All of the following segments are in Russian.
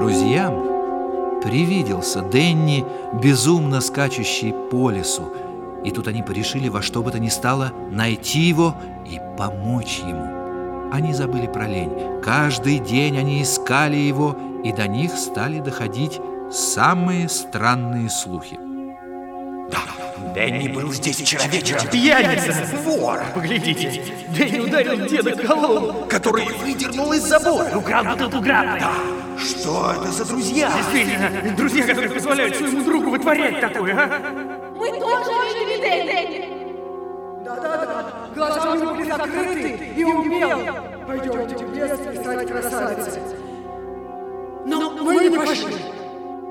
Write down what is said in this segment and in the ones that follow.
Друзьям привиделся Денни, безумно скачущий по лесу, и тут они порешили во что бы то ни стало найти его и помочь ему. Они забыли про лень. Каждый день они искали его, и до них стали доходить самые странные слухи. Да, Дэнни был здесь вчера вечером. Пьяница! Вор! Поглядите, Дэнни ударил деда голову. Который выдернул из забора. Украл бутылку града. Да, что это за друзья? Действительно, друзья, которые позволяют своему другу вытворять такое, а? Мы тоже видели Дэнни. Да-да-да, глаза у него были закрыты, и умел. Пойдемте в лес и стать красавицей. Но мы не пошли.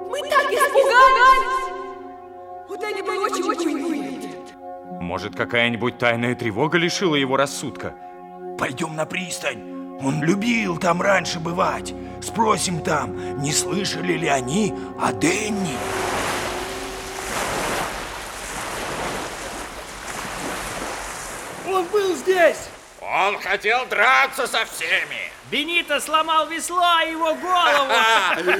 Мы так испугались. Был очень-очень вид. Может, какая-нибудь тайная тревога лишила его рассудка? Пойдем на пристань. Он любил там раньше бывать. Спросим там, не слышали ли они о Дэнни. Он был здесь! Он хотел драться со всеми. Бенито сломал весло, а его голову!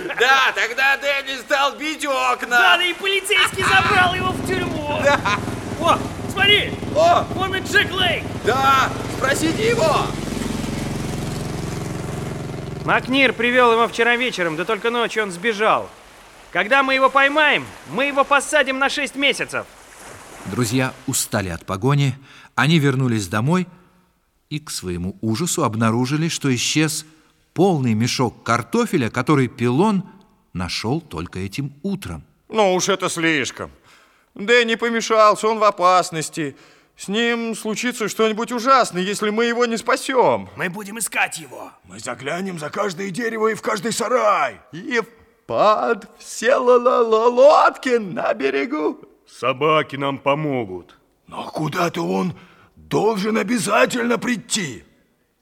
Да, тогда Дэнни стал бить Да, окна. да и полицейский забрал его в тюрьму! О, смотри! О, Вон и Джек Лейк! да, спросите его. Макнир привел его вчера вечером, да только ночью он сбежал. Когда мы его поймаем, мы его посадим на 6 месяцев. Друзья устали от погони, они вернулись домой и к своему ужасу обнаружили, что исчез полный мешок картофеля, который Пилон нашел только этим утром. Ну уж это слишком. Дэнни помешался, он в опасности. С ним случится что-нибудь ужасное, если мы его не спасем. Мы будем искать его. Мы заглянем за каждое дерево и в каждый сарай. И под все лодки на берегу. Собаки нам помогут. Но куда-то он должен обязательно прийти.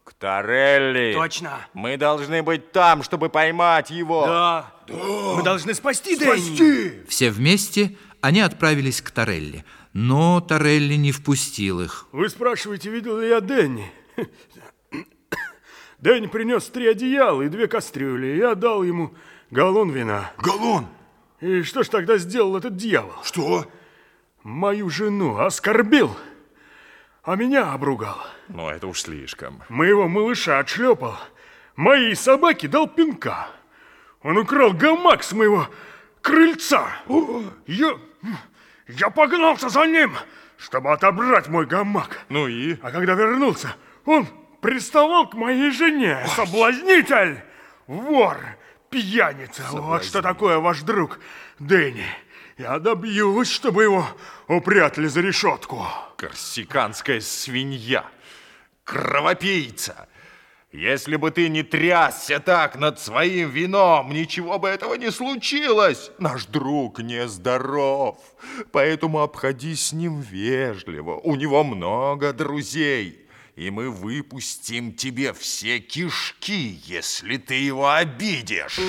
К Торелли. Точно. Мы должны быть там, чтобы поймать его. Да. Мы должны спасти Дэнни. Спасти! Все вместе они отправились к Торелли, но Торелли не впустил их. Вы спрашиваете, видел ли я Дэнни? Дэнни принес три одеяла и две кастрюли. и Я дал ему галлон вина. Галон! И что ж тогда сделал этот дьявол? Что? Мою жену оскорбил, а меня обругал. Ну, это уж слишком. Моего малыша отшлепал. Моей собаке дал пинка. Он украл гамак с моего крыльца. Я, я погнался за ним, чтобы отобрать мой гамак. Ну и? А когда вернулся, он приставал к моей жене. Соблазнитель! Вор! Пьяница! Вот что такое ваш друг Дэнни. Я добьюсь, чтобы его упрятали за решетку. Корсиканская свинья. Кровопийца. Если бы ты не трясся так над своим вином, ничего бы этого не случилось. Наш друг нездоров, поэтому обходись с ним вежливо. У него много друзей, и мы выпустим тебе все кишки, если ты его обидишь.